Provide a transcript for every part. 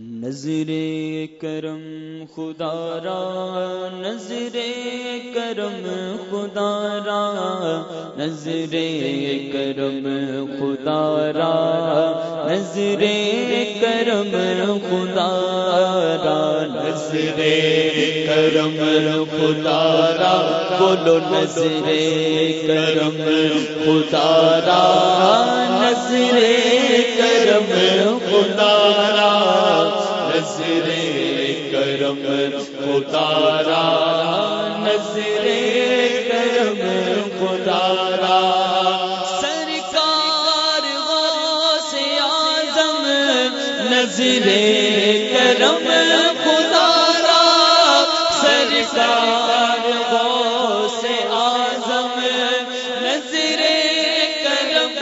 نظر کرم خدا را، نظر کرم خدا را، نظر کرم خدا را، نظر کرم خدا را، نظر کرم خدا را، بولو نظر کرم خدا را، نظر کرم خدا را نظر کرم خدارا نظر کرم خدارا سرکار غوث آزم نظر کرم خدارا سرکار غوث آزم نظر کرم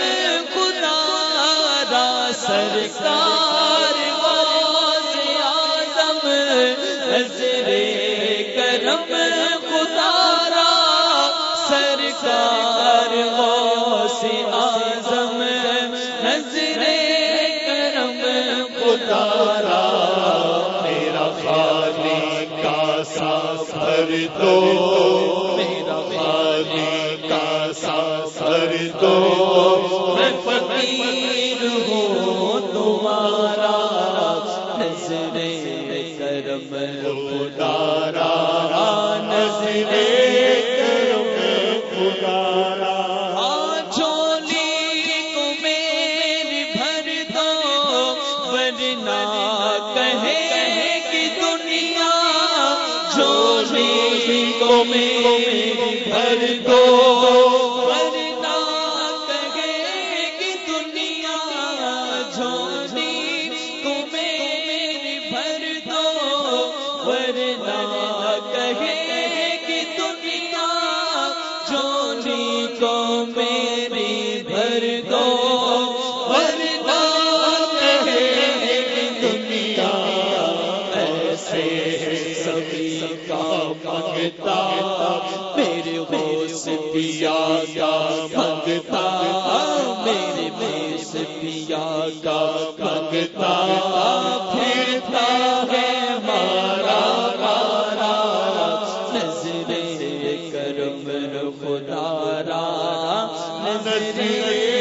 خدارا سرکار نظر کرم خدارا، سرکار غوث آزم نظر کرم خدارا، میرا خالی کا سفر دو، میرا خالی کا سفر دو، میں فقیر بھر دو۔ ورنہ کہے کہ دنیا جھولی کو میری بھر دو۔ ورنہ سبھی کا منگتا میرے ہوش پیا کا منگتا میرے بیس پیا کا منگتا پھرتا ہے مارا مارا نظر کرم خدا را نظر